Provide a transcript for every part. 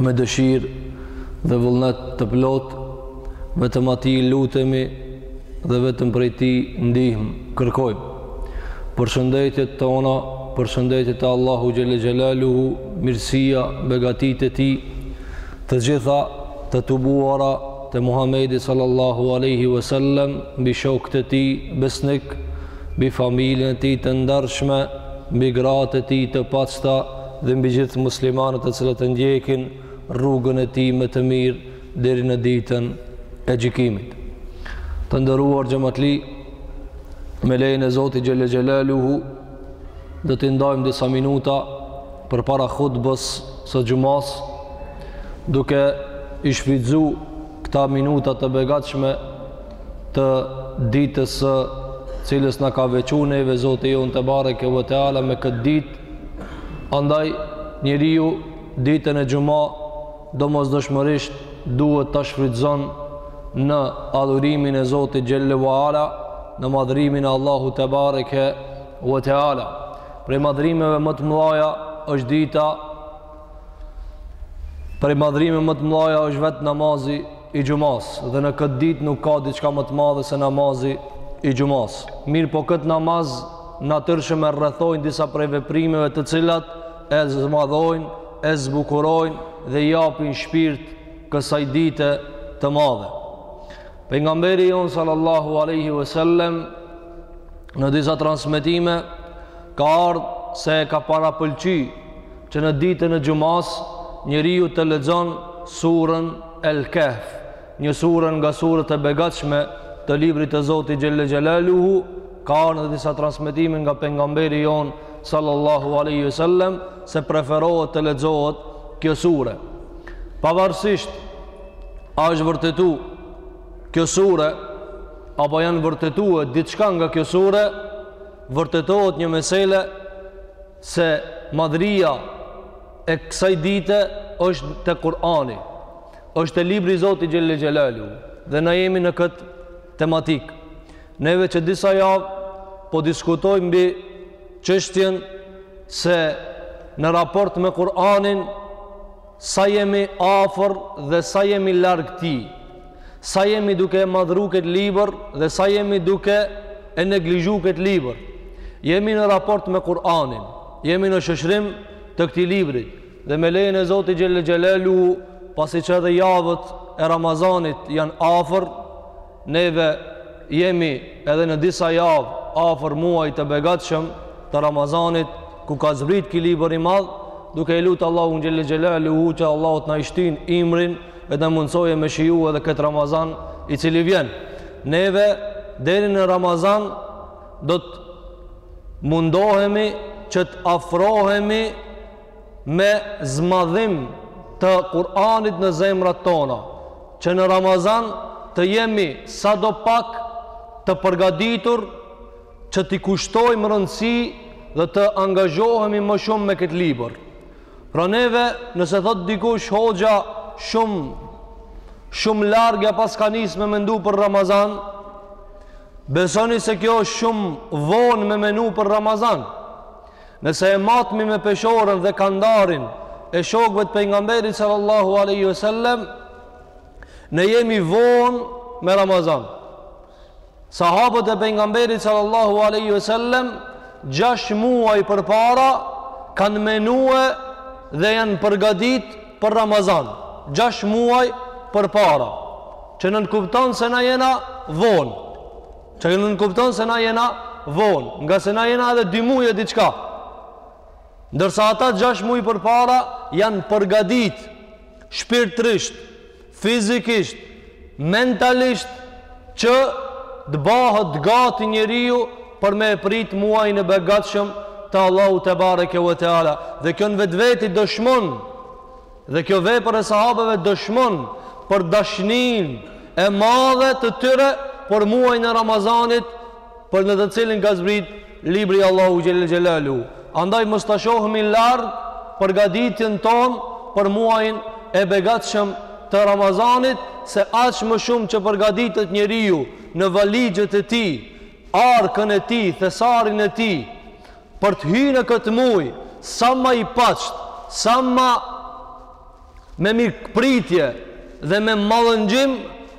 me dëshirë dhe vullnet të plotë, vetëm atij i lutemi dhe vetëm prej tij ndihmë kërkojmë. Përshëndetjet tona, përshëndetjet e Allahut xhelle xhelaluhu, mirësia, begatitë e tij, të gjitha të tubuara te Muhamedi sallallahu aleyhi ve sellem, mbi shokët e tij besnikë, mbi familjen e tij të ndershme, mbi gratë e tij të pastra, dhe mbi gjithë muslimanët të cilët e ndjekin rrugën e tij me të mirë deri në ditën e gjykimit. Të nderuar xhematli, me lejen e Zotit xhelle xhelaluhu do t'i ndajmë disa minuta përpara hutbes së xhumasë, duke i shfrytzu këta minuta të begatshme të ditës, të cilës na ka veçu neve Zoti jonë tebareke ve teala me këtë ditë Andaj, njeriu ditën e xhuma domosdoshmërisht duhet ta shfrytëzon në adhurimin e Zotit xhelle ve ala, në madhërimin e Allahut tebareke ve teala. Prej madhërimeve më të mëdhaja është dita Prej madhrimeve më të mëdhaja është vetë namazi i xhumasë dhe në këtë ditë nuk ka diçka më të madhe se namazi i xhumasë. Mirëpo këtë namaz natyrshëm e rrethojnë disa prej veprimeve të cilat e zmadhojnë, e zbukurojnë dhe japin shpirt kësaj dite të madhe. Pejgamberi jonë sallallahu alaihi wasallam në disa transmetime Ka ardhë se e ka parapëlqy që në ditën e Xhumasë njeriu të lexon surën El-Kehf, një sure nga suret e begatshme të Librit të Zotit xhelle xhelaluhu, ka ardhë në disa transmetime nga pejgamberi jonë sallallahu alaihi wasallam se preferohet të lexohet kjo sure. Pavarësisht a është vërtetu kjo sure apo janë vërtetue diçka nga kjo sure, vërtetohet një mesele se madhria e kësaj dite është te Kurani, është te libri i Zotit xhelle xhelaluhu dhe na jemi në këtë tematikë. Neve që disa javë po diskutojmë mbi çështjen se në raport me Kur'anin Sa jemi afër dhe sa jemi larg tij, sa jemi duke e madhëru këtë libër dhe sa jemi duke e neglizhu këtë libër. Jemi në raport me Kur'anin, jemi në shoqërim të këtij librit dhe me lejen e Zotit xhelle xhelaluhu, pasi që edhe javët e Ramazanit janë afër, Neve jemi edhe në disa javë afër muajit të begatshëm të Ramazanit, ku ka zbrit ky libër i madh, duke e lut Allahun xhelle xhelaluhu që Allahu të na i shtin ymrin e të na mundësojë me shiju edhe këtë Ramazan i cili vjen. Neve deri në Ramazan do të mundohemi që të afrohemi me zmadhim të Kur'anit në zemrat tona, që në Ramazan të jemi sado pak të përgaditur që t'i kushtojmë rëndësi dhe të angazhohemi më shumë me këtë libër. Pra neve, nëse thot dikush hoxha shumë shumë larg ja paska nis me mendu për Ramazan, besoni se kjo është shumë vonë me menu për Ramazan. Nëse e matmi me peshorën dhe kandarin e shokëve të pejgamberit sallallahu alaihi wasallam, na jemi vonë me Ramazan. Sahabët e pejgamberit sallallahu alaihi wasallam 6 muaj përpara kanë menu dhe janë përgadit për Ramazan. 6 muaj përpara. Që nënkupton se na jena vonë. Që kjo nënkupton se na jena vonë, nga se na jena edhe dy muje diçka. Ndërsa ata gjashtë muj përpara janë përgadit, shpirtrisht, fizikisht, mentalisht, që të bahet gati njeriu për me e prit muajin e begatshëm të Allahut tebareke ve teala. Dhe kjo në vetveti dëshmon Dhe kjo vepër e sahabëve dëshmon për dashninë e madhe të tyre për muajin e Ramazanit, për në të cilin ka zbrit libri i Allahut xhelle xhelaluhu. Andaj mos ta shohmi larg përgaditjen tonë për muajin e begatshëm të Ramazanit, se aq më shumë që përgaditet njeriu në valixhet e tij, arkën e tij, thesarin e tij, Për të hy në këtë muj sa ma i pastër, sa më me mikpritje dhe me mallëngjim,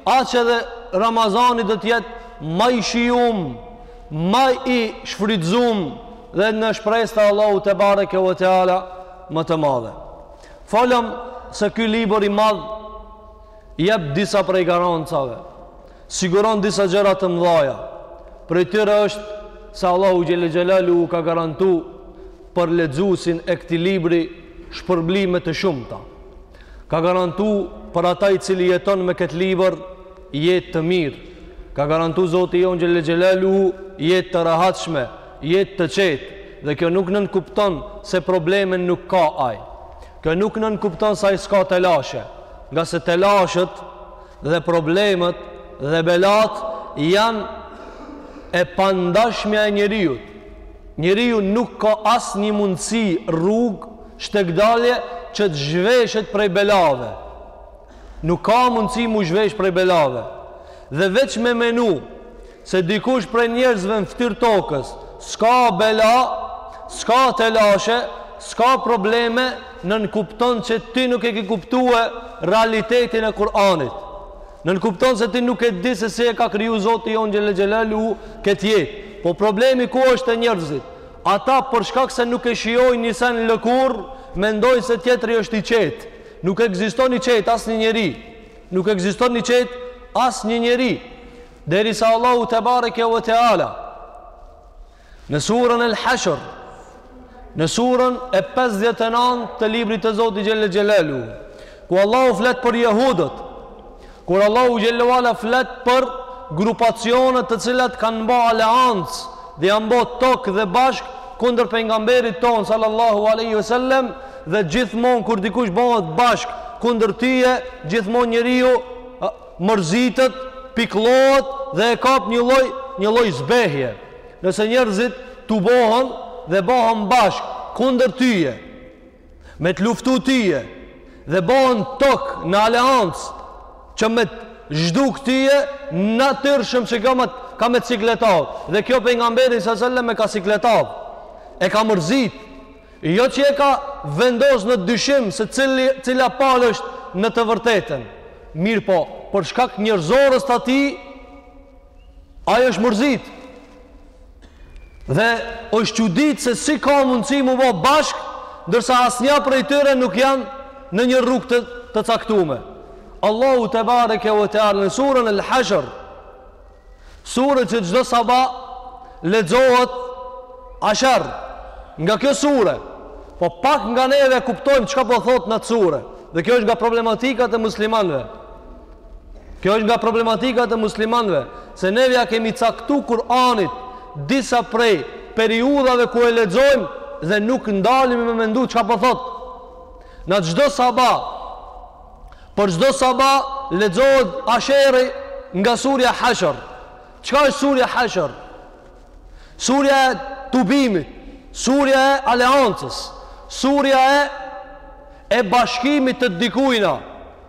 aq edhe Ramazani do të jetë ma i shijum, ma i shfrytëzum dhe në shpresë të Allahut tebareke ve teala më të madhe. Folëm se ky libër i madh Jep disa prej garancave, siguron disa gjëra të mdhaja. Prej tyre është se Allahu xhelle xhelaluhu ka garantu për lexuesin e këtij libri shpërblime të shumta. Ka garantu për ata i cili jeton me këtë libër jetë të mirë. Ka garantu Zoti jonë xhelle xhelaluhu jetë të rahatshme, jetë të qetë dhe kjo nuk nënkupton se probleme nuk ka ai. Kjo nuk nënkupton se ai s'ka telashe, ngase telashet dhe problemet dhe belatë janë e pandashmja e njeriut. Njeriu nuk ka asnjë mundësi, rrugë, shtegdalje që të zhveshet prej belave. Nuk ka mundësi mu zhvesh prej belave. Dhe veç me menu se dikush prej njerëzve në fytyrë tokës, s'ka bela, s'ka telashe, s'ka probleme, nënkupton që ti nuk e ki kuptue realitetin e Kur'anit. Nënkupton se ti nuk e di se si e ka kriju Zoti jonë xhelle xhelalu këtë jetë. Po problemi ku është te njerëzit? Ata për shkak se nuk e shijojnë një sen n'lëkurë, mendojnë se tjetri është i qetë. Nuk ekziston i qetë asnjë njeri, nuk ekziston i qetë asnjë njeri, derisa Allahu tebareke ve teala në surën El Hashr, në surën e 59 të librit të Zotit xhelle xhelalu, ku Allahu flet për jehudët, Kur Allahu xhelle ue ala flet për grupacione të cilat kanë bë aleancë dhe janë bë tok dhe bashkë kundër pejgamberit tonë sallallahu alaihi wasallam dhe gjithmonë kur dikush bahet bashkë kundër tyje gjithmonë njeriu mërzitet pikëllohet dhe e kap një lloj një lloj zbehje nëse njerëzit tubohen dhe bahen bashkë kundër tyje me të luftu tyje dhe bahen tok në aleancë që me të zhduk tyje natyrshëm që kjo ka me t'sikletav dhe kjo pejgamberin salallahu sellem e ka sikletav e ka mërzit jo që e ka vendos në dyshim se cili, cila palë është në të vërtetën mirëpo për shkak njerëzorës të tij ai është mërzit Dhe është çudi se si ka mundësi mu bo bashkë, ndërsa asnja prej tyre nuk janë në një rrugë të, të caktume. Allahu tebareke ve teala në surën Al-Hashr, surën që çdo sabah lexohet asher, nga kjo sure, po pak nga neve kuptojmë çka po thotë n'atë sure. Dhe kjo është nga problematikat e muslimanëve. Kjo është nga problematikat e muslimanve, se neve ia kemi caktu Kur'anit disa prej periudhave ku e lexojmë dhe nuk ndalemi me mendu çka po thotë. Në çdo sabah, për çdo sabah lexohet asheri nga surja Hashr. Çka është surja Hashr? Surja e tubimit, surja e aleancës, surja e e bashkimit të dikujna,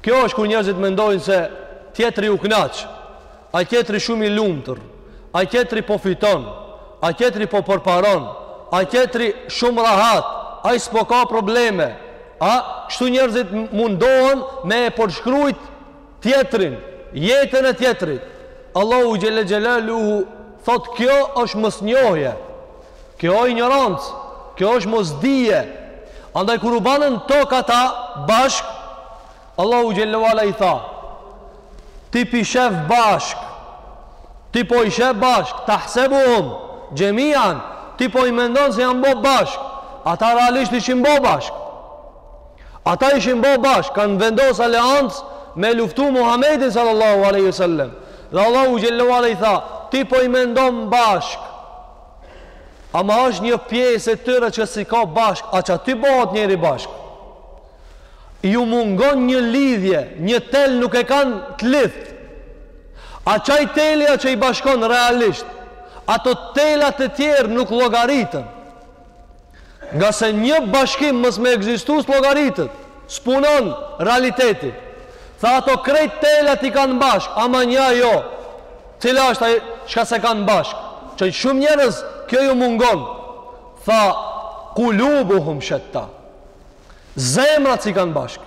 Kjo është kur njerëzit mendojnë se tjetri u kënaq, ai tjetri shumë i lumtur, ai tjetri po fiton, ai tjetri po përparon, ai tjetri shumë rahat, ai s'po ka probleme. A kështu njerëzit mundohen me e përshkrujt tjetrin, jetën e tjetrit. Allahu xhelle xhelaluhu thot kjo është mosnjohje. Kjo osht injorancë, kjo është mosdije. Andaj kur u banën tok ata bashk, Allahu Gjellewala i tha, ti pi shef bashk, ti po i shef bashk, tahsebuhum xhemian, ti po i mendon se janë bo bashk, ata realisht ishin bo bashk. Ata ishin bo bashk, kanë vendos aleancë me luftu Muhammedin sallallahu aleyhi sallem. Dhe Allahu xhelle ve ala i tha, ti po i mendon bashk, Ama është një pjesë e tyre që s'i ka bashkë, a qaty bohet njëri bashkë. Iu mungon një lidhje, një tel nuk e kanë të lidhtë. A qaj teli a që i bashkon realisht, ato telat e tjerë nuk llogaritën. Ngase një bashkim mos me ekzistu s'llogaritët, s'punon realiteti. Tha ato krejt telat i kanë bashkë, ama një jo, cila është ajo, çka s'e kanë bashkë. Që shumë njerëz, kjo iu mungon. Tha, kulubuhum shetta. Zemrat s'i kanë bashkë.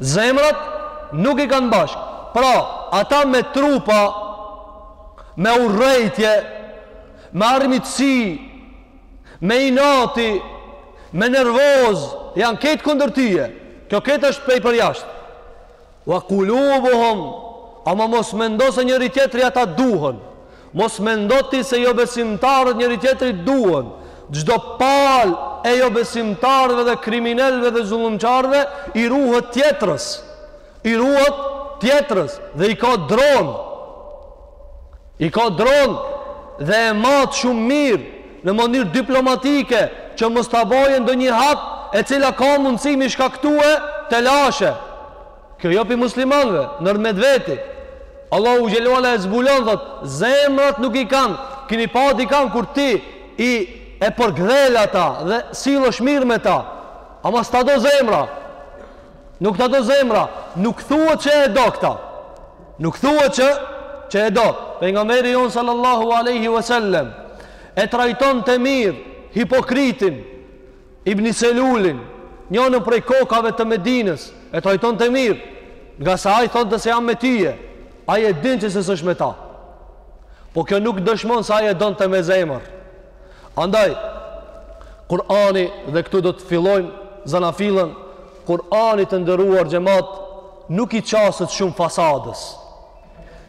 Zemrat nuk i kanë bashkë. Pra, ata me trupa, me urrejtje, Me armiqësi, me inat, me nervoz, janë kejt kundër tyje. Kjo kejt është pej përjashtë. Wa kulubuhum, ama mos mendo se njëri-tjetrin ata duhen. Mos mendo ti se jobesimtarët njëri-tjetrin duhen. Çdo palë e jobesimtarëve dhe kriminelve dhe zullumqarve i ruhet tjetrës. I ruhet tjetrës dhe i ka dronë. I ka dron dhe e mat shumë mirë në mënyrë diplomatike që mos ta bojë ndonjë hap e cila ka mundësi m'i shkaktue telashe. Kjo jo pi muslimanve, nërmjet veti. Allahu xhelle ve ala e zbulon, thot, zemrat nuk i kanë, kini pa dikan kur ti e përgdhel ata dhe sillesh mirë me ta, ama s'ta do zemra. Nuk ta do zemra, nuk thuhet që e do këta. Nuk thuhet që që e do. Pejgamberi jon sallallahu alaihi wasallam e trajtonte mirë hipokritin Ibn Selulin, njanën prej kokave të Medinës, e trajtonte mirë, ngase ai thonte se jam me tyje. Ai e din që s'është me ta. Po kjo nuk dëshmon se ai e donte me zemër. Andaj, Kurani dhe këtu do të fillojmë zanafilën, Kurani të nderuar xhemat nuk i qaset shumë fasadës.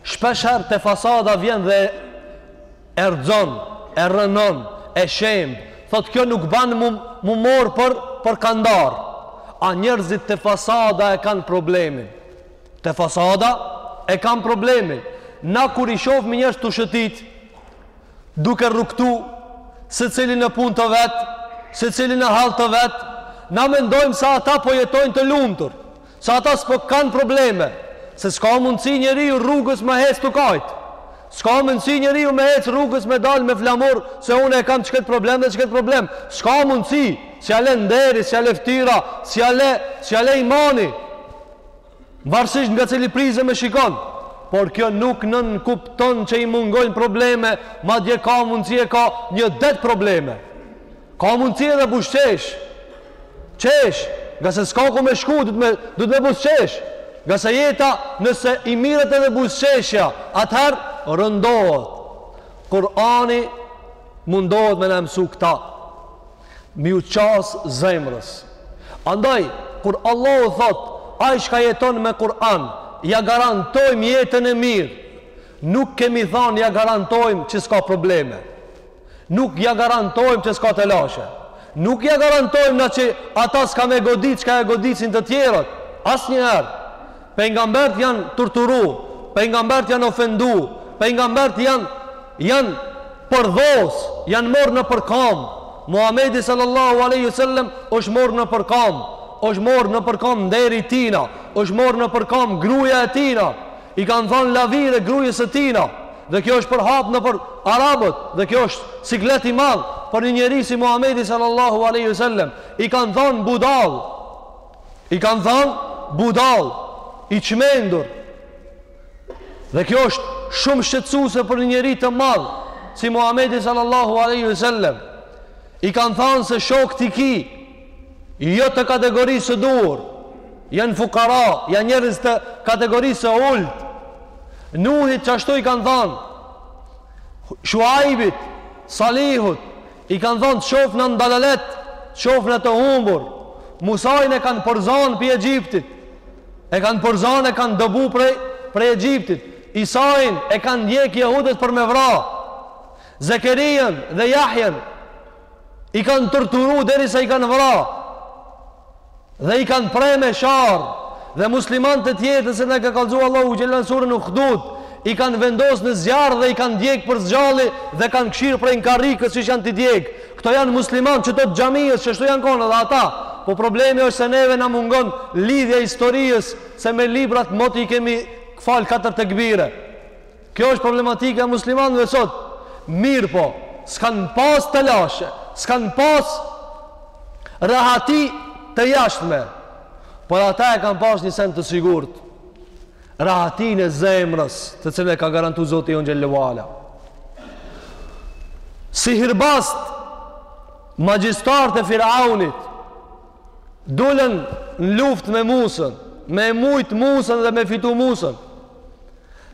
Shpeshherë te fasada vjen dhe e rrxon, e rrënon, e shemb, thotë kjo nuk ban m'u, m'u marr për, për kandar. A njerëzit te fasada e kanë problemin. Te fasada e kanë problemin. Na kur i shofmi njerëzt tu shëtit, duke rrugëtu, secili në punë të vet, secili në hall të vet, na mendojmë se ata po jetojnë të lumtur, se ata s'po kanë probleme, se s'ka mundësi njeriu rrugës me hec tu kajt. S'ka mundësi njeriu me hec rrugës me dalë me flamur se unë e kam qët problem dhe qët problem. S'ka mundësi, s'ja le nderi, s'ja le ftyra, s'ja le, s'ja le imani. Varësisht nga cili prizëm e shikon, por kjo nuk nënkupton që i mungojnë probleme, madje ka mundësi e ka një det probleme. Ka mundësi edhe buzëqesh, qesh, ngase s'ka ku me shku, duhet me, duhet me buzëqesh, ngase jeta nëse i mirret edhe buzëqeshja, atëherë rëndohet. Kurani mundohet me na msu këta. Me ju qas zemrës. Andaj kur Allahu thotë ai çka jeton me Kur'an ja garantojmë jetën e mirë. Nuk kemi thanë ja garantojmë që s'ka probleme. Nuk ja garantojmë që s'ka telashe. Nuk ja garantojmë na që ata s'ka me godit çka i goditin të tjerët. Asnjëherë. Pejgambert janë torturu, pejgambert janë ofendu, pejgambert janë janë përdhos, janë marr nëpër kamb. Muhamedi sallallahu alaihi wasallam është marr nëpër kamb, është marr nëpër kamb nderi i tina, është marr nëpër kamb gruja e tina. I kanë thanë lavire grujës së tina. Dhe kjo është përhap nëpër arabët dhe kjo është siklet i madh për një njeri si Muhamedi sallallahu alaihi wasallam. I kanë thanë budall. I kanë thanë budall, i çmendur. Dhe kjo është shumë shqetsuse për një njeri të madh, si Muhammedi sallallahu aleyhi ve sellem. I kanë thanë se shokët i ki jo të kategorisë së duhur, janë fukara, janë njerëz të kategorisë së ulët. Nuhit qashtu i kanë thanë, Shuajbit, Salihut, I kanë thanë t'shofim n'dalalet, t'shofim të humbur. Musain e kanë përzanë prej Egjiptit. E kanë përzanë e kanë dëbu prej, prej Egjiptit. Isain e kanë ndjekë jehudët për me vra. Zekerijën dhe Jahjen i kanë torturu derisa i kanë vra. Dhe i kanë pre me sharrë. Dhe musliman të tjerë se na ka kallzu Allahu xhel-le në suren Uhdud, i kanë vendos në zjarr dhe i kanë djegë për s'gjalli dhe kanë kshyrë prej një karrigës si janë tu djegë. Këto janë musliman që të të xhamisë kështu janë kon edhe ata. Po problemi është se neve na mungon lidhja e historisë se me librat moti i kemi falë katër tekbire. Kjo është problematika e muslimanëve sot. Mirëpo, s'kan pas telashe, s'kan pas rahati të jashtme. Por ata e kanë pas një send të sigurt. Rahatinë e zemrës, të cilën e ka garantu Zoti jonë xhel-le ve ala. Sihirbazët, magjistarët e Firaunit dolën në luftë me Musën, me mujt Musën dhe me fitu Musën.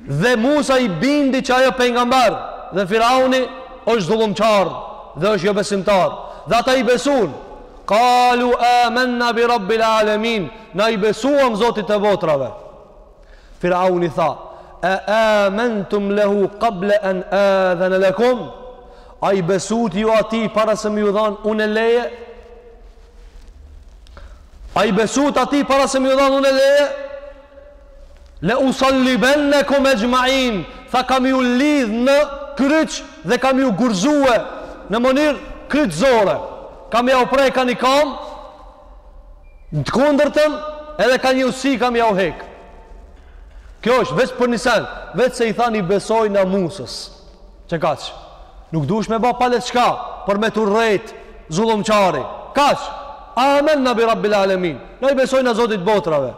Dhe Musa i bindi që ai o pejgamber dhe Firauni është zullumqar dhe është jobesimtar. Dhe ata i besuan. Qalu amanna bi rabbil alamin. Na i besuam Zotit të botrave. Firauni tha: "A amantum lahu qabla an adhana lakum?" A i besuat ju atij para se me ju dhan unë leje? A i besuat atij para se me ju dhan unë leje? Le usal-libennekum exhmain, tha kam ju lidh në kryq dhe kam ju gurzue në mënyrë kryqëzore. Kam jau pre ka një kamë, në të kundërtën edhe ka një sy kam jau hek. Kjo është veç për një sen, veç se i thanë i besojna Musës. Qe kaq. Nuk dush me ba pale çka për me të urrejt zullumqari. Kaq. Amenna bi rabbil alemin. Na i besojna Zotit t'botrave.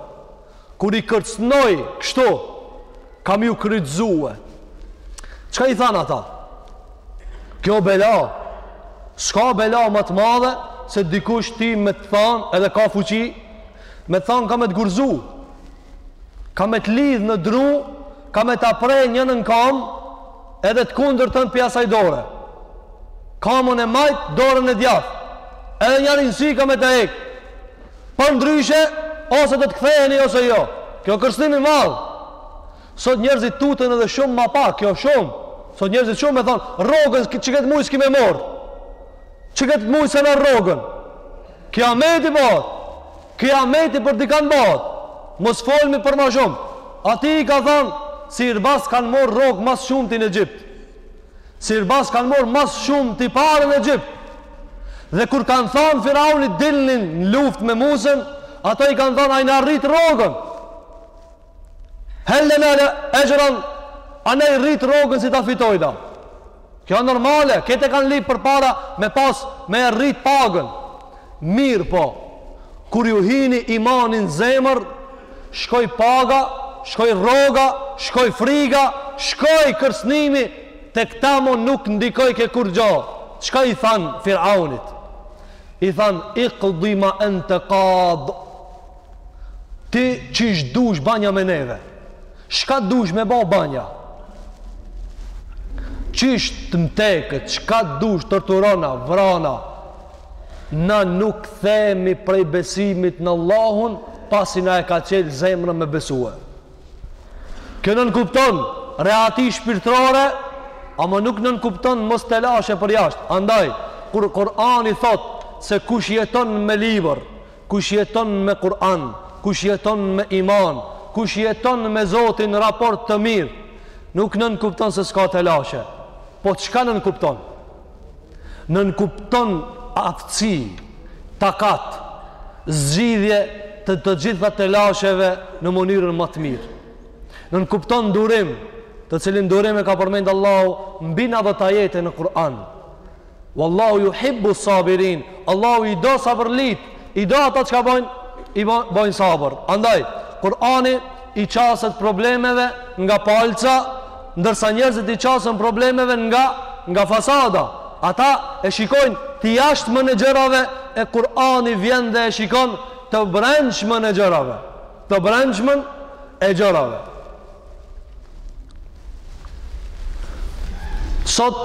Kur i kërcnoj kështu, kam ju kryqëzue. Çka i thanë ata? Kjo bela, s'ka bela ma të madhe, se dikush ti me të thanë, edhe ka fuqi, me të thanë ka me të gurzu, ka me të lidhë në dru, ka me ta pre njënën kamë, edhe të kundërtën prej saj dorë. Kamën e majtë, dorën e djathtë. Edhe njërin sy ka me ta hekë. Përndryshe, ose do të ktheheni ose jo. Kjo kërcnim i madh. Sot njerëzit tutën edhe shumë ma pak, kjo shumë. Sot njerëzit shumë me thanë, rrogën qiket muj s'ki me marr. Qiket muj s'na rrogën. Kijameti bohet. Kijameti për dikan bohet. Mos folmi për ma shumë. Atij i ka than, sihirbazët kanë marr rrogë ma s'shumti në Egjipt. Sihirbazët kanë marrë ma s'shumti pare në Egjipt. Dhe kur ka thanë Firauni dilni në luftë me Musën, ata i kanë thanë a na e rrit rrogën. Hel lena exhran, a na e rrit rrogën si ta fitojna. Kjo normale, kete e kanë lyp përpara me pas me rrit pagën. Mirëpo, kur iu hini imani në zemër, shkoi paga, shkoi rroga, shkoi friga, shkoi kërcënimi, te këta mo nuk ndikojke kurrgjo. Çka i thanë Firaunit? I thanë, iqdi ma ente qad. Ti çish dush banja me neve. Çka dush me ba banja? Çish të teket, çka dush torturona, vrana, Na nuk kthehemi prej besimit në Allahun pasi na e ka çelë zemrën me besue. Kjo nënkupton rehati shpirtërore, ama nuk nënkupton mos telashe përjashta. Andaj, kur Kur'ani thot se kush jeton me libër, kush jeton me Kur'an, kush jeton me iman, kush jeton me Zotin n'raport të mirë, nuk nënkupton se s'ka telashe. Po çka nënkupton? nënkupton aftësi, takat, zgjidhje të të gjitha telasheve në mënyrën më të mirë. Nënkupton durim, të cilin durim e ka përmend Allahu mbi 90 ajete në Kur'an. Wallahu yuhibbu sabirin. Allahu i do sabërlit, i do ata që bojnë, i bojnë sabër. Andaj, Kur'ani i qaset problemeve nga palca Ndërsa njerëzit i qasen problemeve nga nga fasada, ata e shikojnë të jashtmën e gjërave e Kur'ani vjen dhe e shikon të brendshmën e gjërave. Të brendshmën e gjërave. Sot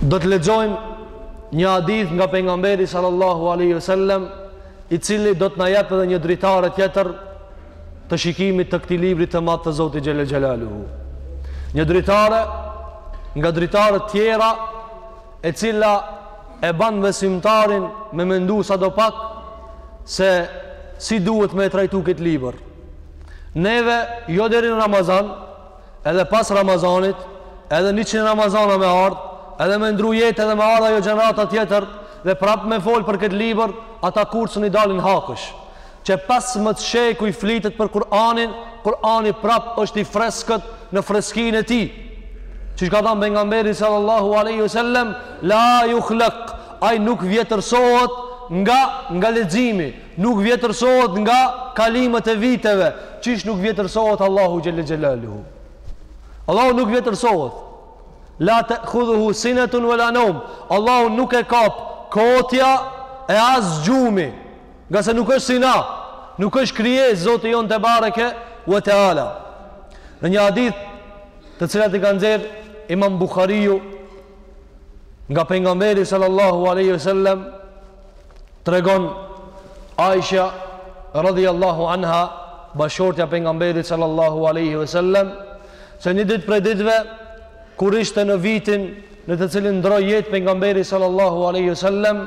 do të lexojmë një hadith nga pejgamberi sallallahu alaihi wasallam i cili do të na jepë edhe një dritare tjetër të shikimit të këtij libri të madh të Zotit xhelle xhelaluhu. Një dritare nga dritaret tjera e cila e ban besimtarin me mendu sadopak se si duhet me e trajtu këtë libër. Neve, jo deri n'Ramazan, edhe pas Ramazanit, edhe njëqind Ramazana me ardhë, edhe me ndru jetë edhe me ardhë ajo gjenerata tjetër, dhe prapë me folë për këtë libër, ata kurrë s'mun i dalin hakesh. Që pesëmbëdhjetë shekuj flitet për Kur'anin, Kur'ani prap është i freskët në freskinë e tij. Siç ka thënë pejgamberi sallallahu alaihi wasallam, la yukhlaq, ai nuk vjetërsohet nga nga leximi, nuk vjetërsohet nga kalimet e viteve, çish nuk vjetërsohet Allahu xhelle xhelaluhu. Allahu nuk vjetërsohet. La te'khudhuhu sinetun ve la neum. Allahu nuk e kap kotja e as gjumi. Nga se nuk është si na, nuk është krijesë Zoti jonë tebareke ue teala. Në një hadith të cilat i ka nxjerr Imam Buhariu nga pejgamberi sallallahu alaihi wasallam tregon Aisha radhiyallahu anha bashkëshortja pejgamberit sallallahu alaihi wasallam se një ditë prej ditëve kur ishte në vitin në të cilin ndroi jetë pejgamberi sallallahu alaihi wasallam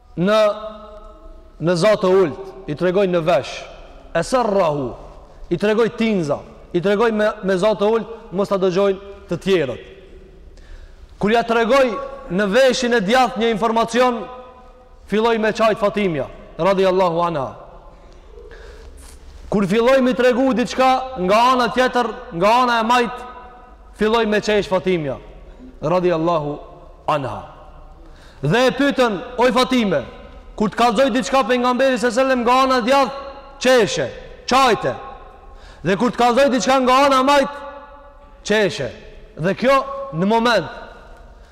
në në za të ult i tregoi në vesh eserrahu i tregoi tinza i tregoi me, me za të ult mos ta dëgjojnë të tjerët kur ja tregoi në veshin e djatht një informacion filloi me qajt Fatimja radhi Allahu anha kur filloi me tregu diçka nga ana tjetër nga ana e majtë Filloi me qesh Fatimja, radhi Allahu anha. Dhe e pytën, oj Fatime, kur të kallzoi diçka pejgamberi sellem nga ana djatht, qeshe, qajte. Dhe kur të kallzoi diçka nga ana majt, qeshe. Dhe kjo në moment,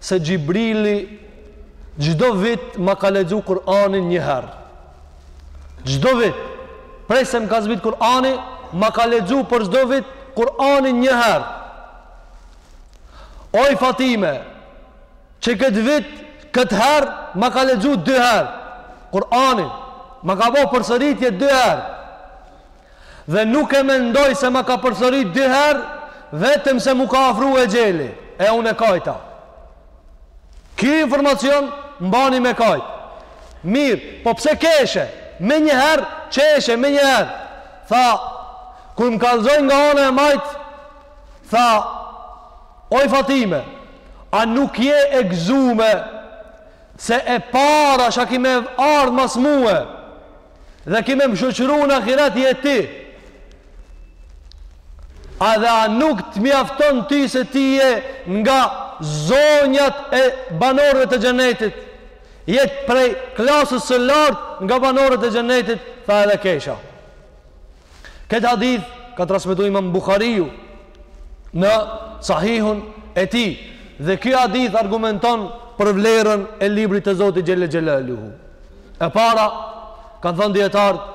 se Xhibrili çdo vit ma ka lexu Kur'anin një herë. Çdo vit prej se më ka zbrit Kur'ani, ma ka lexu për çdo vit Kur'anin një herë. Oj Fatime, që këtë vit këtë herë ma ka lexu dy herë. Kur'anin ma ka bë përsëritje dy herë. Dhe nuk e mendoj se ma ka përsërit dy herë, vetëm se mu ka afru exheli, e unë e kajta. Ky informacion m'bani me kajt. Mirë, po pse keshe? Menjëherë, qeshe, menjëherë. Tha, kur më kallzoi nga ana e majtë, tha, oj Fatime, a nuk je e gzume, se e para çë ki me ardhë mas mue, Dhe ki me më shoqëru në ahiret je ti. A dhe a nuk të mjafton ti se ti je nga zonjat e banorëve të xhenetit. Je ti prej klasës së lartë nga banorët e xhenetit, tha edhe kesha. Këtë hadith ka transmetu Imam Buhariu në Sahihun e tij dhe ky hadith argumenton për vlerën e librit të Zotit Xhele Xhelaluhu. E para, kanë thënë dijetarët,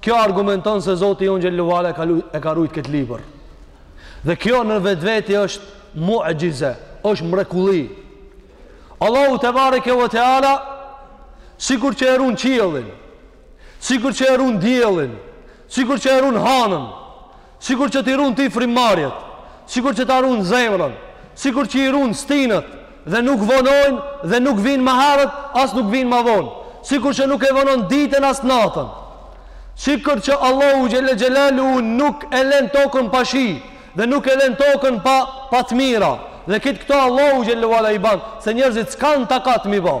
kjo argumenton se Zoti jonë Xhele ue Ala e ka rujt këtë libër. Dhe kjo në vetvete është mu'jize, është mrekulli. Allahu tebareke ve teala sikur që e run qiellin, Sikur që e run diellin, sikur që e run hanën, sikur që ti run ti frimarjet, sikur që ta run zemrën, sikur që i run stinët dhe nuk vonojnë dhe nuk vijnë ma herët, as nuk vijnë ma vonë. Sikur që nuk e vonon ditën as natën. Sikur që Allahu xhelle xhelalu nuk e lën tokën pa shi dhe nuk e lën tokën pa të mira. Dhe krejt këto Allahu xhelle wala i ban, se njerëzit s'kan takat mi ba.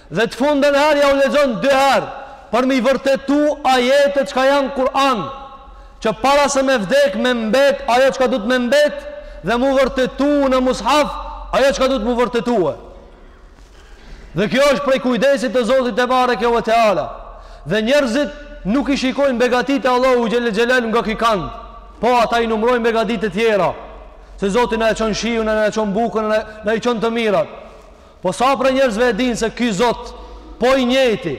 Dhe të fundën herë ja u lexon dy herë për mi vërtetu ajetet çka janë Kur'an, që para se me vdek me mbet ajo çka duhet me mbet dhe mu vërtetu në mushaf ajo çka duhet mu vërtetue. Dhe kjo është prej kujdesit të Zotit tebareke ve teala. Dhe njerëzit nuk i shikojnë begatitë e Allahu xhelle xhelal nga ky kand. Po ata i numrojnë begatitë e tjera. Se Zoti na e çon shiun, na e çon bukën, na i çon të mirat. Po sa prej njerëzve e dinë se ky Zot po i njëjti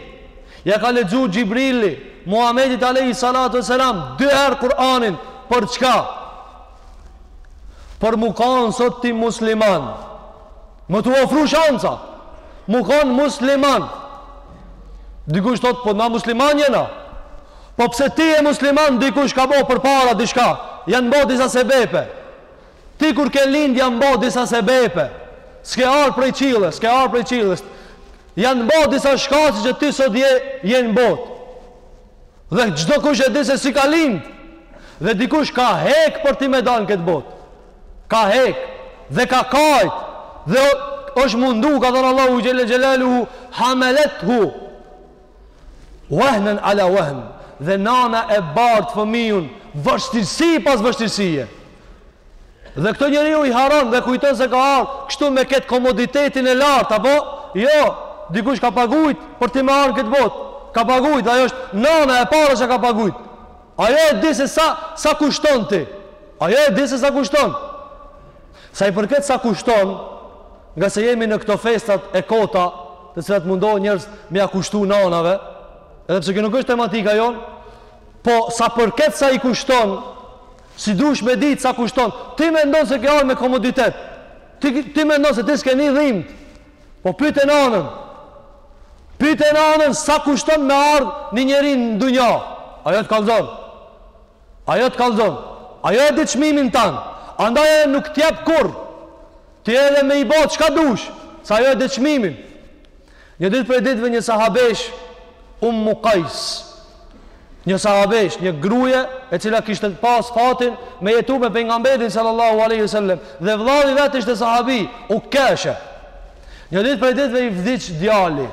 ja ka lexu Xhibrilli Muhamedit alejhi salatu selam dy herë Kur'anin për çka? Për mu kanë sot ti musliman. Me t'u ofru shanca. Mu kanë musliman. Dikush thotë, po na musliman jena. Po pse ti je musliman, dikush ka bo përpara diçka. Janë bo disa sebepe. Ti kur ke lind janë ba disa sebepe, s'ke ra prej qillës, s'ke ra prej qillës, janë ba disa shkaqe që ti sot je, je në botë. Dhe çdokush e di se si ka lind, dhe dikush ka hek për ti me dalë në këtë botë. Ka hek, dhe ka kajt, dhe është mundu, ka thënë Allahu xhelle xhelalu, hamelethu, wahnen ala wahn dhe nana e bart fëmijën vështirësi pas vështirësie Dhe këto njeriu i harron dhe kujton se ka ardhë kështu me këtë komoditetin e lartë, apo? Jo, dikush ka pagujt për ti me ardhë në këtë botë. Ka pagujt dhe ajo është nana e pare që ka pagujt. Ajo e di se sa, sa kushton ti. Ajo e di se sa kushton. Sa i përket sa kushton, ngase jemi në këto festat e kota, të cilat mundohen njerëz me ja kushtu nanave, edhe pse kjo nuk është tematika jonë, po sa përket sa i kushton, Si dush me ditë sa kushton. Ti mendon se ke ardhë me komoditet. Ti, ti mendon se ti s'ke ni dhimtë. Po pyte nanën. Pyte nanën sa kushton me ardhë një njeri në dunja. Ajo të kallzon. Ajo të kallzon. Ajo e di çmimin tan. Andaj ajo nuk t'jep kurrë. Ti edhe me i bo çka dush. Se ajo e di çmimin. Një ditë prej ditëve një sahabeshë, Ummu Qais, një sahabeshë, një gruaje e cila kishte pas fatin me jetu me pejgamberin sallallahu alaihi wasallam dhe vëllai vet ishte sahabi, Ukashe. Një ditë prej ditëve i vdiç djali.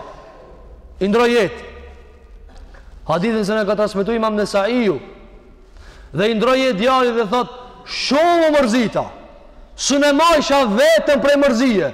I ndroi jetë. Hadithin se na ka transmetu Imam Nesaiu. Dhe i ndroi jetë djali dhe thot, "Shumë u mërzita." S'un e majsha veten prej mërzije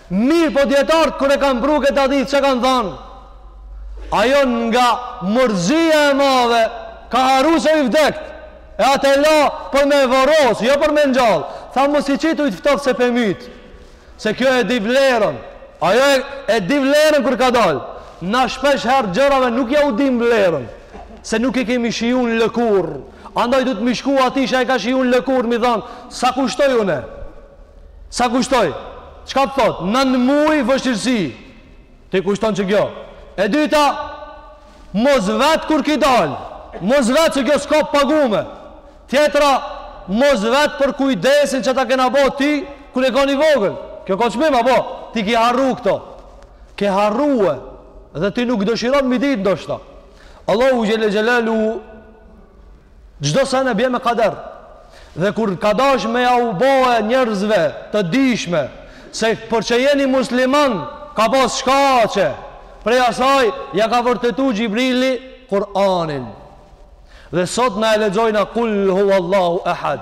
Mirë po dijetarët kur e kanë pru këtë hadith çka kanë thanë? Ajo nga mërzia e madhe ka haru se i vdekt e atë e lan për me vorros, jo për me njallë. Tha mos i qit ujt ftoft se pe mytë, se kjo e di vlerën. Ajo e, e di vlerën kur ka dalë. Na shpesh herë gjërave nuk ja u dim vlerën, se nuk i kemi shiju në lëkurë. Andaj duhet me shku te ai që e ka shiju në lëkurë, me i thanë, sa kushtoj une? Sa kushtoj? Çka të thot? Nanë muj vështirësi. Ti kushton që kjo. E dyta, mos vetë kur ki dal. Mos vetë që kjo s'ka pagume. Tjetra, mos vetë për kujdesin që ta kena bo ty, kur je kan i vogël. Kjo ka çmima, po, ti ki harru këto. Ke harru e, dhe ti nuk dëshiron m'i ditë ndoshta. Allahu xhele xhelaluhu, Çdo sen e bje me kader. Dhe kur ka dash me ja u boe njerëzve të dijshme se për çka jeni musliman ka pas shkaqe, prej asaj ja ka vërtetu Xhibrili Kur'anin. Dhe sot na e lexojna kul huvallahu ahad.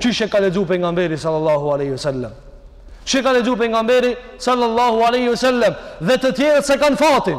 Qysh e ka lexu pejgamberi sallallahu alaihi wasallam? Qysh e ka lexu pejgamberi sallallahu alaihi wasallam dhe të tjerët s'e kanë fatin.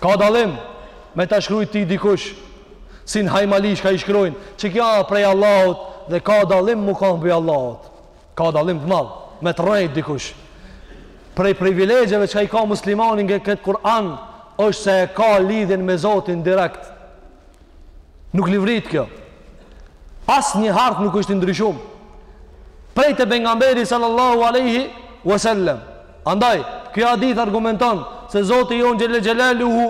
Ka dallim me ta shkrujt ty dikush si në hajmali çka i shkrujn që kja prej Allahut dhe ka dallim me u ka prej Allahut ka dallim të madh me të rrejt dikush prej privilegjeve çka i ka muslimani nga ket Kur'an është se e ka lidhjen me Zotin direkt Nuk livrit kjo. As një harf nuk është i ndryshum. Prej te pejgamberi sallallahu aleyhi wasallam. Andaj, kjo hadith argumenton se Zoti jonë xhele xhelaluhu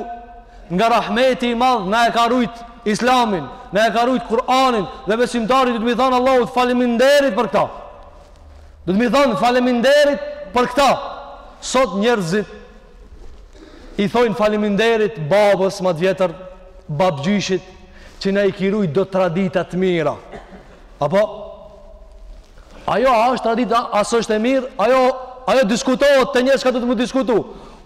nga rahmeti i madh na e ka rujt islamin, na e ka rujt Kur'anin dhe besimtari duhet me i thanë Allahut faliminderit për këta. Duhet me i thanë faliminderit për këta. Sot njerëzit I thojnë faliminderit babës ma t'vjetër, babgjyshit, që na i ki rujt do tradita t'mira. Apo? Ajo a është tradita, a s'është e mirë, ajo, ajo diskutohet te njerëz çka duhet me u diskutu.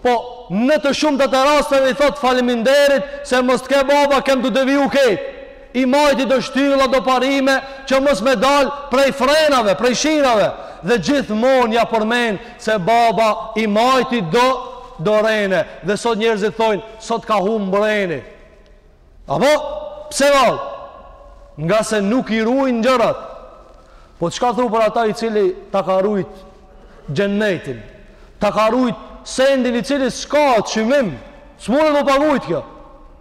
Po, në të shumtën e rasteve i thotë faliminderit, se mos të ke baba, kemë t'deviju krejt. i majti do shtylla do parime që mos me dal prej frenave, prej shinave dhe gjithmonë ja përmend se baba i majti do rene dhe sot njerëzit thonë sot ka humb reni. Apo pse vall? Nga se nuk i ruajnë gjërat. Po çka thua për ata i cili ta ka ruajt xhennetin? Ta ka ruajt sendin i cili s'ka çmim. S'mund të pagujt kjo.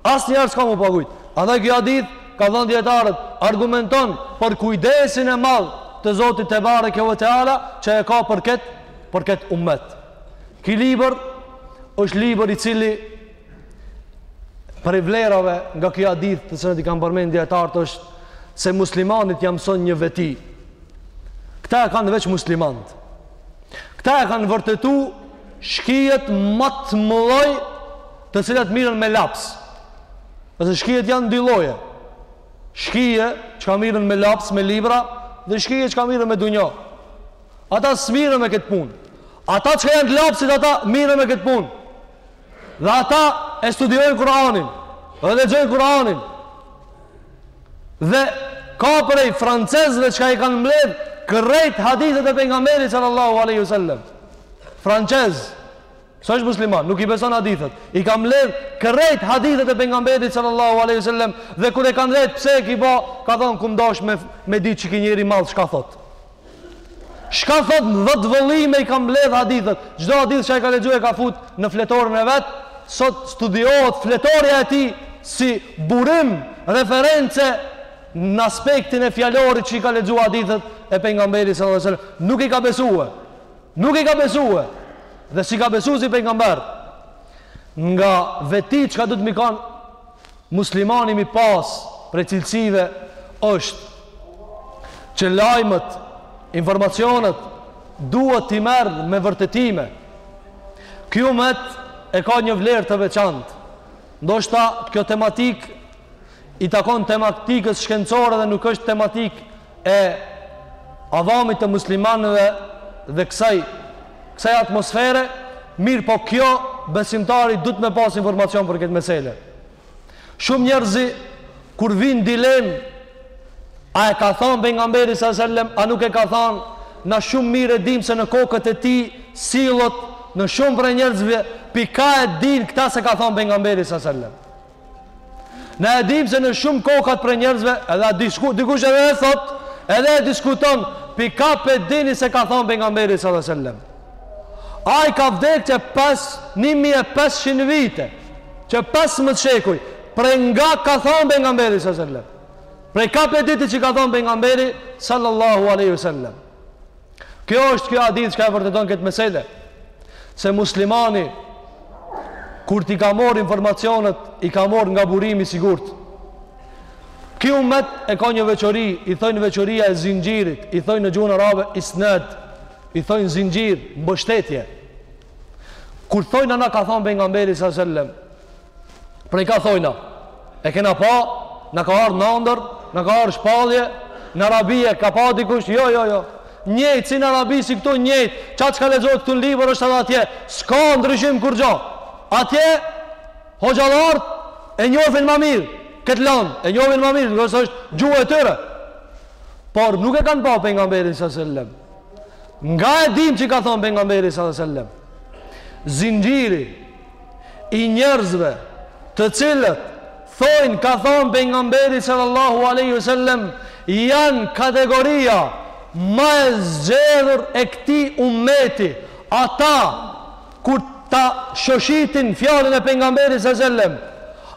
Asnjëherë s'ka mu pagujt. Andaj ky hadith kanë thënë dietarët argumenton për kujdesin e madh të Zotit tebareke ve teala që e ka për kët për kët ummet. Ky libër është libër i cili prej vlerave nga ky hadith të cilat i kanë përmend dietarët është se muslimanit ja mson një veti. Këta e kanë veç muslimant. Këta e kanë vërtetu shkijet më të mëlloj të cilat miren me laps. Se shkijet janë dy lloje. Shkije çka miren me laps, me libra, dhe shkije çka miren me dunja. Ata s'miren me këtë punë. Ata çka janë të lapsit, ata miren me këtë punë. Dhe ata e studiojnë Kur'anin, dhe e lexojnë Kur'anin. Dhe ka prej francezve çka i kanë mbledh krejt hadithet e pejgamberit sallallahu alejhi ve sellem. Francez, S'është musliman, nuk i beson hadithet. I ka mbledh krejt hadithet e pejgamberit sallallahu alaihi wasallam dhe kur e kanë vet pse e ki bë, ka thonë kum dash me me ditë qeky njeri i madh çka thot. Çka thot 10 vëllime i ka mbledh hadithet. Çdo hadith që ai ka lexu e ka fut në fletoren e vet. Sot studiohet fletorja e tij si burim reference në aspektin e fjalorit që i ka lexu hadithet e pejgamberit sallallahu alaihi wasallam. Nuk i ka besue. Nuk i ka besue, dhe s'i ka besu si pejgamber, nga vetitë çka duhet me i kon muslimani, me i pas prej cilësive është që lajmet, informacionet, duhet t'i merr me vërtetime. Kjo met e ka një vlerë të veçantë. Ndoshta kjo tematikë i takon tematikës shkencore dhe nuk është tematikë e avamit të muslimanëve dhe kësaj, kësaj atmosfere, mirëpo kjo besimtari duhet me pas informacion për këtë mesele. Shumë njerëz, kur vijnë n'dilemë, a e ka thanë pejgamberi s sellem, a nuk e ka thanë, na shumë mirë e dimë se në kokët e ti, sillet, në shumë prej njerëzve, prej ka e dinë këta se ka thanë pejgamberi s sellem. Na e dimë se në shumë kokat prej njerëzve, edhe disku, dikush edhe e thot, edhe e diskuton, prej ka pe dini se ka thonë Pejgamberi sallallahu aleyhi sellem. Ai ka vdek që 1500 vite, që 15 shekuj, prej nga ka thonë Pejgamberi sallallahu aleyhi sellem. Prej ka pe di ti që ka thonë Pejgamberi, sallallahu aleyhi sellem. Kjo është kjo hadith çka e vërteton këtë mesele. Se muslimani, kur t'i ka morrë informacionet, i ka morrë nga burimi i sigurt. Ky umet e ka një veçori, i thojnë veçoria e zinxhirit, i thojnë në gjuhën arabe isnad, i thojnë zinxhir, mbështetje. Kur thojna na ka thonë Pejgamberi sallallahu aleyhi sellem, Prej ka thojna, e kena pa, na ka ardhë n'ondërr, na ka ardhë shpallje, në Arabi e ka pa dikush, jo, jo, jo. Njëjtë, si në Arabi, si këtu njëjtë, qa çka lexohet këtu në libër është edhe atje, s'ka ndryshim kurgjo. Atje, hoxhallarët, e njofin ma mirë, këtë lanë, e njofin ma mirë, ngase është gjuhë e tyre. Por nuk e kanë pa Pejgamberi sallallahu aleyhi sellem. Nga e dim që ka thonë Pejgamberi sallallahu aleyhi sellem. Zinxhiri, i njerëzve të cilët thojnë ka thonë Pejgamberi sallallahu aleyhi sallem janë kategoria ma e zgjedhur e këtij umeti ata kur ta shoshitin fjalën e Pejgamberit sallem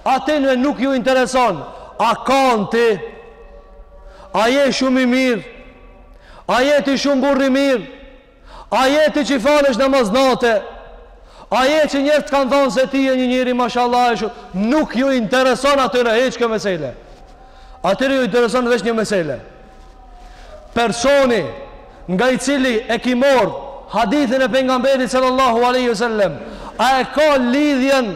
atinve nuk ju intereson a kanë ti a je shumë i mirë a je ti shumë burrë i mirë A je ti që falesh namaz nate? A je që njerëz të kanë thonë se ti je një njeri mashallah e shumë? Nuk ju intereson atyre hiç kjo mesele. Atyre ju intereson veç një mesele. Personi nga i cili e ki morrë hadithin e Pejgamberit sallallahu aleyhi sallem, a e ka lidhjen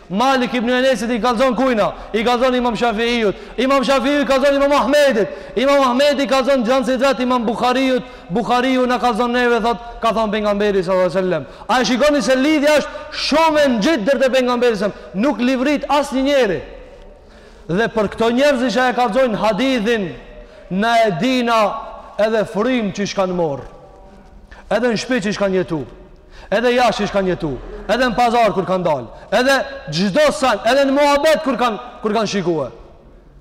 Malik ibn Enesit i kallxon kujna, i kallxon Imam Shafi'ijut, Imam Shafi'iju i kallxon Imam Ahmedit, Imam Ahmedi i kallxon nxansit të vet Imam Buhariut, Buhariu na kallxon neve thot, ka thon pejgamberi sallallahu alaihi wasallam. A e shikoni se lidhja është shumë e ngjit der te pejgamberi sa nuk livrit asnjë njeri. Dhe për këto njerëz që e kallxojnë hadithin na e dina edhe frym qysh kan morr. Edhe në shpi qysh kan jetu. Edhe jashtë qysh kanë jetu, edhe në pazar kur kanë dalë, edhe çdo sen, edhe në muhabet kur kanë, kur kanë shkue.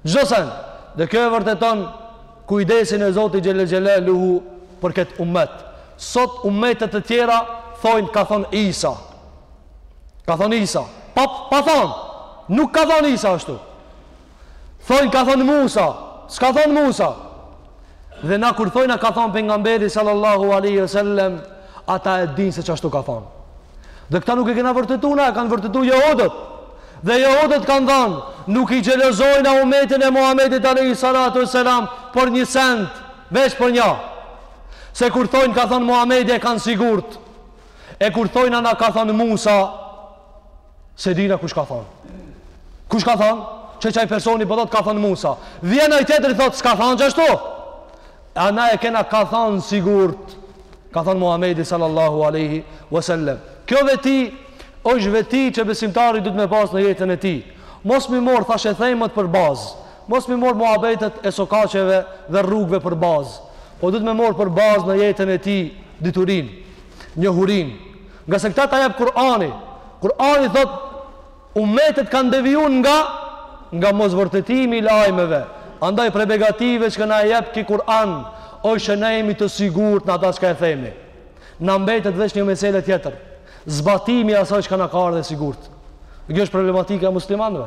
Çdo sen. Dhe kjo e vërteton kujdesin e Zotit Xhelle Xhelaluhu për këtë umet. Sot umetet e tjera thojnë, ka thonë Isa. Ka thonë Isa. Pa, pa thonë. Nuk ka thonë Isa ashtu. Thojnë ka thonë Musa, s'ka thonë Musa. Dhe na kur thojna ka thonë pejgamberi sallallahu alaihi wasallam, ata e dinë se çashtu ka thonë. Dhe këta nuk e kena vërtetu na, e kanë vërtetu jehudët. Dhe jehudët kanë thënë, nuk i xhelozojna umetin e Muhamedit alaihi salatu wasalam për një send, veç për nja. Se kur thonë ka thonë Muhamedi e kanë sigurt. E kur thojna na ka thonë Musa, S'e dina kush ka thonë. Kush ka thonë? Qe qaj personi po thotë ka thonë Musa. Vjen ai tjetri thotë s'ka thonë çashtu. A na e kena ka thonë sigurt. Ka thonë Muhamedi sallallahu alaihi wasallam. Kjo veti është veti që besimtari duhet me pas në jetën e tij. Mos mi mor thashethemet për bazë. Mos mi mor muhabetet e sokaqeve dhe rrugëve për bazë. Po duhet me mor për bazë në jetën e tij diturinë, njohurinë, Ngase këta ta jep Kur'ani. Kur'ani thotë umetet kanë deviju nga nga mosvërtetimi i lajmeve. Andaj prej begative çka na jep ki Kur'an, osht që ne jemi të sigurt në ata çka e themi. Na mbetet veç një mesele tjetër, zbatimi i asaj çka na ka ardh e sigurt. Kjo është problematika e muslimanëve.